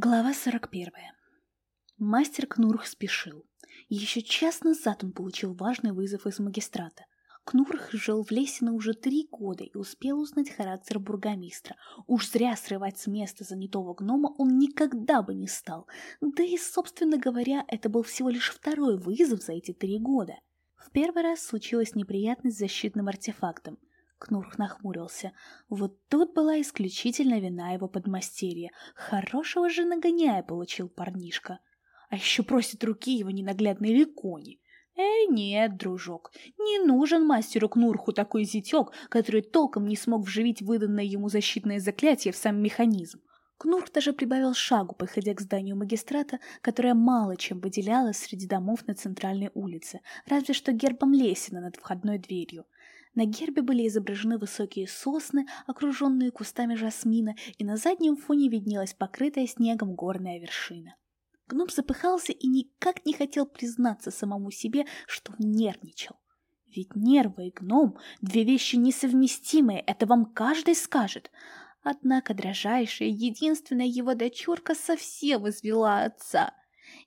Глава 41. Мастер Кнурх спешил. Еще час назад он получил важный вызов из магистрата. Кнурх жил в Лесино уже три года и успел узнать характер бургомистра. Уж зря срывать с места занятого гнома он никогда бы не стал. Да и, собственно говоря, это был всего лишь второй вызов за эти три года. В первый раз случилась неприятность с защитным артефактом. Кнурх нахмурился. Вот тут была исключительно вина его подмастерья. Хорошего же нагоняя получил парнишка. А еще просит руки его ненаглядной Ликони. Эй, нет, дружок, не нужен мастеру Кнурху такой зятек, который толком не смог вживить выданное ему защитное заклятие в сам механизм. Кнурх даже прибавил шагу, подходя к зданию магистрата, которое мало чем выделялось среди домов на центральной улице, разве что гербом Лесина над входной дверью. На гербе были изображены высокие сосны, окруженные кустами жасмина, и на заднем фоне виднелась покрытая снегом горная вершина. Гном запыхался и никак не хотел признаться самому себе, что нервничал. Ведь нервы и гном — две вещи несовместимые, это вам каждый скажет. Однако дрожайшая, единственная его дочурка совсем извела отца.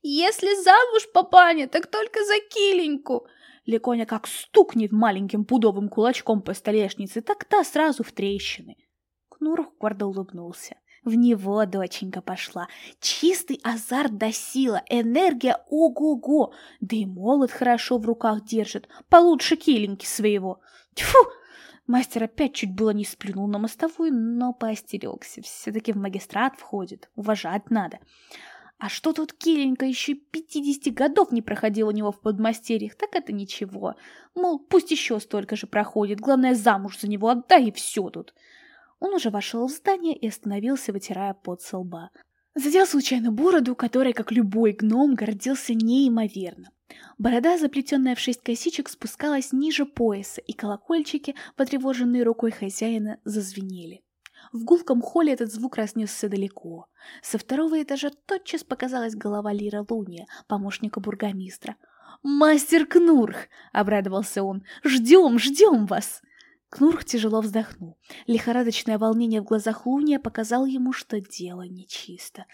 «Если замуж, папаня, так только за киленьку!» Леконя как стукнет маленьким пудовым кулачком по столешнице, так та сразу в трещины. Кнурх гордо улыбнулся. В него доченька пошла. Чистый азарт до сила, энергия ого-го. Да и молот хорошо в руках держит, получше киленьки своего. Тьфу! Мастер опять чуть было не сплюнул на мостовую, но поостерегся. Все-таки в магистрат входит, уважать надо. А что тут Киленька еще 50 годов не проходил у него в подмастерьях, так это ничего. Мол, пусть еще столько же проходит, главное замуж за него отдай и все тут. Он уже вошел в здание и остановился, вытирая пот со лба. Задел случайно бороду, которой, как любой гном, гордился неимоверно. Борода, заплетенная в шесть косичек, спускалась ниже пояса, и колокольчики, потревоженные рукой хозяина, зазвенели. В гулком холле этот звук разнесся далеко. Со второго этажа тотчас показалась голова Лира Луния, помощника бургомистра. «Мастер Кнурх!» — обрадовался он. «Ждем, ждем вас!» Кнурх тяжело вздохнул. Лихорадочное волнение в глазах Луния показало ему, что дело нечисто.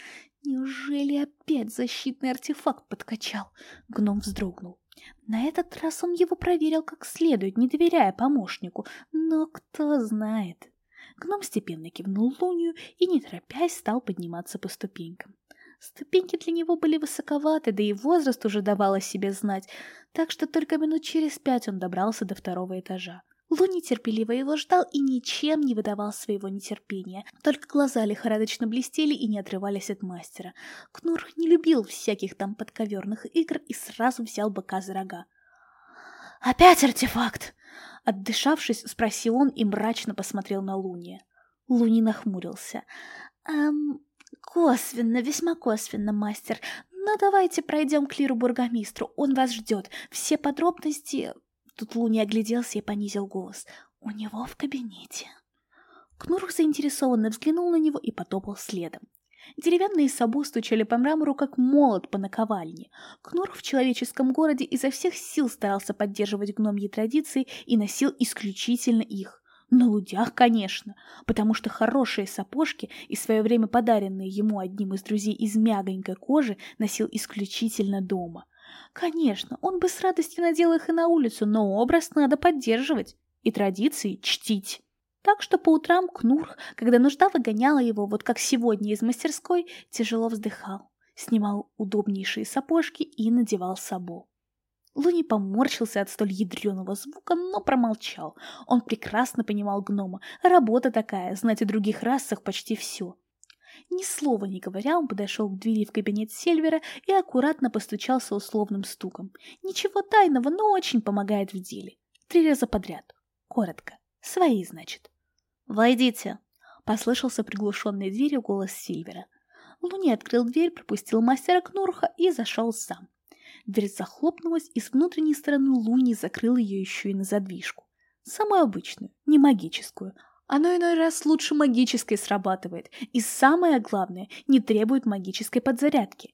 Неужели опять защитный артефакт подкачал? Гном вздрогнул. На этот раз он его проверил как следует, не доверяя помощнику. Но кто знает. Гном степенно кивнул Лунию и, не торопясь, стал подниматься по ступенькам. Ступеньки для него были высоковаты, да и возраст уже давал о себе знать, так что только минут через пять он добрался до второго этажа. Луни терпеливо его ждал и ничем не выдавал своего нетерпения, только глаза лихорадочно блестели и не отрывались от мастера. Кнур не любил всяких там подковерных игр и сразу взял быка за рога. «Опять артефакт!» Отдышавшись, спросил он и мрачно посмотрел на Луни. Луни нахмурился. «Эм, косвенно, весьма косвенно, мастер. Но давайте пройдем к Лиру-бургомистру, он вас ждет. Все подробности...» Тут Луни огляделся и понизил голос. «У него в кабинете». Кнурх заинтересованно взглянул на него и потопал следом. Деревянные сабу стучали по мрамору, как молот по наковальне. Кнурх в человеческом городе изо всех сил старался поддерживать гномьи традиции и носил исключительно их. На лудях, конечно, потому что хорошие сапожки и свое время подаренные ему одним из друзей из мягонькой кожи носил исключительно дома. Конечно, он бы с радостью надел их и на улицу, но образ надо поддерживать и традиции чтить. Так что по утрам Кнурх, когда нужда выгоняла его, вот как сегодня из мастерской, тяжело вздыхал, снимал удобнейшие сапожки и надевал сабо. Луни поморщился от столь ядреного звука, но промолчал. Он прекрасно понимал гнома. Работа такая, знать о других расах почти все. Ни слова не говоря, он подошел к двери в кабинет Сильвера и аккуратно постучался условным стуком. Ничего тайного, но очень помогает в деле. Три раза подряд. Коротко. Свои, значит. «Войдите!» — послышался приглушенный дверью голос Сильвера. Луни открыл дверь, пропустил мастера Кнурха и зашел сам. Дверь захлопнулась, и с внутренней стороны Луни закрыл ее еще и на задвижку. Самую обычную, не магическую. Оно иной раз лучше магической срабатывает, и самое главное, не требует магической подзарядки.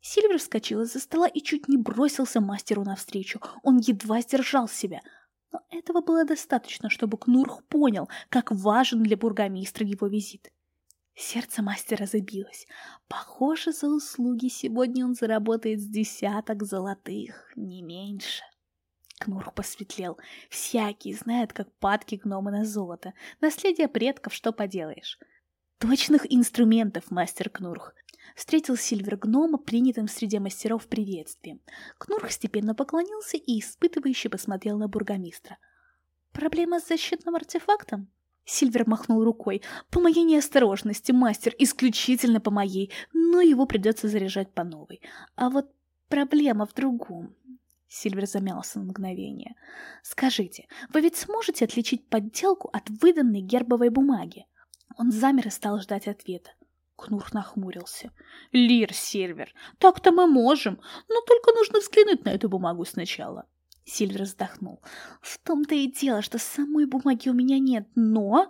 Сильвер вскочил из-за стола и чуть не бросился мастеру навстречу. Он едва сдержал себя — но этого было достаточно, чтобы Кнурх понял, как важен для бургомистра его визит. Сердце мастера забилось. Похоже, за услуги сегодня он заработает с десяток золотых, не меньше. Кнурх посветлел. Всякий знает, как падки гномы на золото. Наследие предков, что поделаешь. Точных инструментов, мастер Кнурх. Встретил Сильвер гнома, принятым среди мастеров приветствием. Кнурх степенно поклонился и испытывающе посмотрел на бургомистра. «Проблема с защитным артефактом?» Сильвер махнул рукой. «По моей неосторожности, мастер, исключительно по моей, но его придется заряжать по новой. А вот проблема в другом. Сильвер замялся на мгновение. «Скажите, вы ведь сможете отличить подделку от выданной гербовой бумаги?» Он замер и стал ждать ответа. Кнур нахмурился. «Лир, Сильвер, так-то мы можем, но только нужно взглянуть на эту бумагу сначала». Сильвер вздохнул. «В том-то и дело, что самой бумаги у меня нет, но...»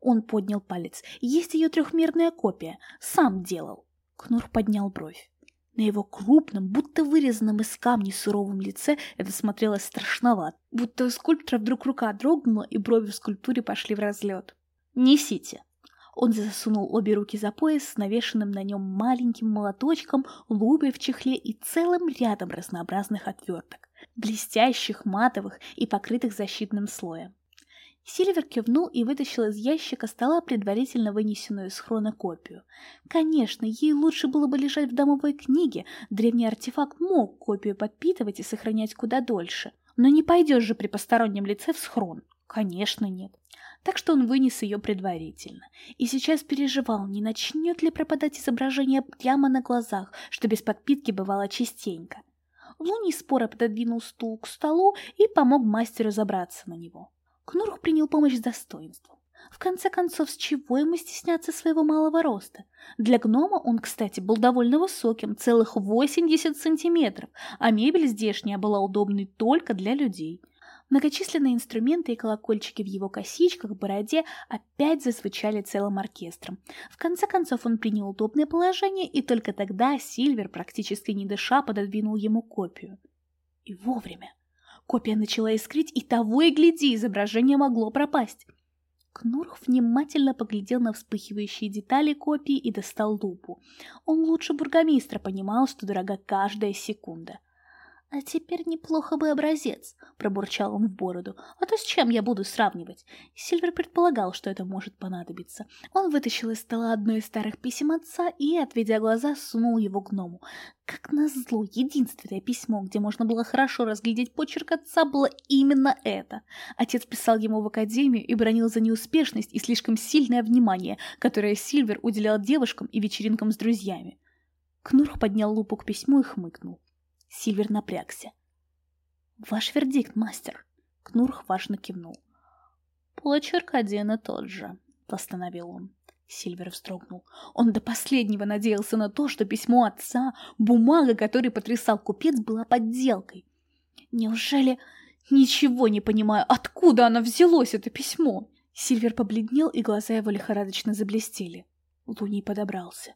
Он поднял палец. «Есть ее трехмерная копия. Сам делал». Кнур поднял бровь. На его крупном, будто вырезанном из камня суровом лице это смотрелось страшновато, будто у скульптора вдруг рука дрогнула, и брови в скульптуре пошли в разлет. «Несите!» Он засунул обе руки за пояс с навешенным на нем маленьким молоточком, лупой в чехле и целым рядом разнообразных отверток, блестящих, матовых и покрытых защитным слоем. Сильвер кивнул и вытащил из ящика стола предварительно вынесенную из хрона копию. Конечно, ей лучше было бы лежать в домовой книге, древний артефакт мог копию подпитывать и сохранять куда дольше. Но не пойдешь же при постороннем лице в схрон. Конечно, нет. Так что он вынес ее предварительно. И сейчас переживал, не начнет ли пропадать изображение прямо на глазах, что без подпитки бывало частенько. Луни споро пододвинул стул к столу и помог мастеру забраться на него. Кнурх принял помощь с достоинством. В конце концов, с чего ему стесняться своего малого роста? Для гнома он, кстати, был довольно высоким, целых 80 сантиметров, а мебель здешняя была удобной только для людей. Многочисленные инструменты и колокольчики в его косичках, бороде опять зазвучали целым оркестром. В конце концов он принял удобное положение, и только тогда Сильвер, практически не дыша, пододвинул ему копию. И вовремя. Копия начала искрить, и того и гляди, изображение могло пропасть. Кнурх внимательно поглядел на вспыхивающие детали копии и достал лупу. Он лучше бургомистра понимал, что дорога каждая секунда. «А теперь неплохо бы образец», — пробурчал он в бороду. «А то с чем я буду сравнивать?» Сильвер предполагал, что это может понадобиться. Он вытащил из стола одно из старых писем отца и, отведя глаза, сунул его гному. Как назло, единственное письмо, где можно было хорошо разглядеть почерк отца, было именно это. Отец писал ему в академию и бронил за неуспешность и слишком сильное внимание, которое Сильвер уделял девушкам и вечеринкам с друзьями. Кнурх поднял лупу к письму и хмыкнул. Сильвер напрягся. «Ваш вердикт, мастер!» Кнурх важно кивнул. «Почерк один и тот же», — постановил он. Сильвер вздрогнул. Он до последнего надеялся на то, что письмо отца, бумага, которой потрясал купец, была подделкой. Неужели... Ничего не понимаю, откуда оно взялось, это письмо? Сильвер побледнел, и глаза его лихорадочно заблестели. Луний подобрался.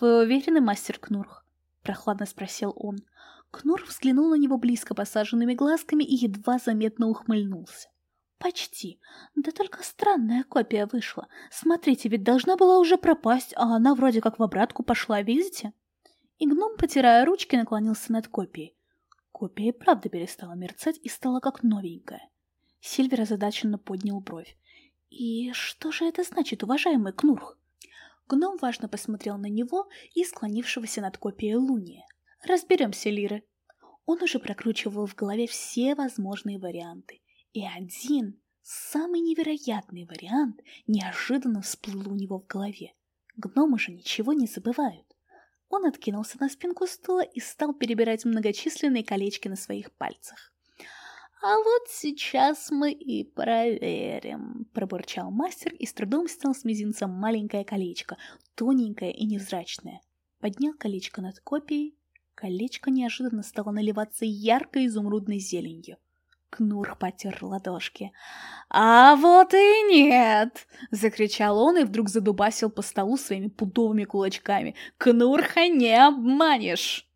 «Вы уверены, мастер Кнурх?» — прохладно спросил он. Кнур взглянул на него близко посаженными глазками и едва заметно ухмыльнулся. «Почти. Да только странная копия вышла. Смотрите, ведь должна была уже пропасть, а она вроде как в обратку пошла, видите?» И гном, потирая ручки, наклонился над копией. Копия и правда перестала мерцать и стала как новенькая. Сильвер озадаченно поднял бровь. «И что же это значит, уважаемый Кнурх?» Гном важно посмотрел на него и склонившегося над копией Луния. «Разберемся, Лиры». Он уже прокручивал в голове все возможные варианты. И один, самый невероятный вариант, неожиданно всплыл у него в голове. Гномы же ничего не забывают. Он откинулся на спинку стула и стал перебирать многочисленные колечки на своих пальцах. «А вот сейчас мы и проверим», — пробурчал мастер и с трудом снял с мизинца маленькое колечко, тоненькое и невзрачное. Поднял колечко над копией. Колечко неожиданно стало наливаться яркой изумрудной зеленью. Кнур потер ладошки. «А вот и нет!» — закричал он и вдруг задубасил по столу своими пудовыми кулачками. «Кнурха не обманешь!»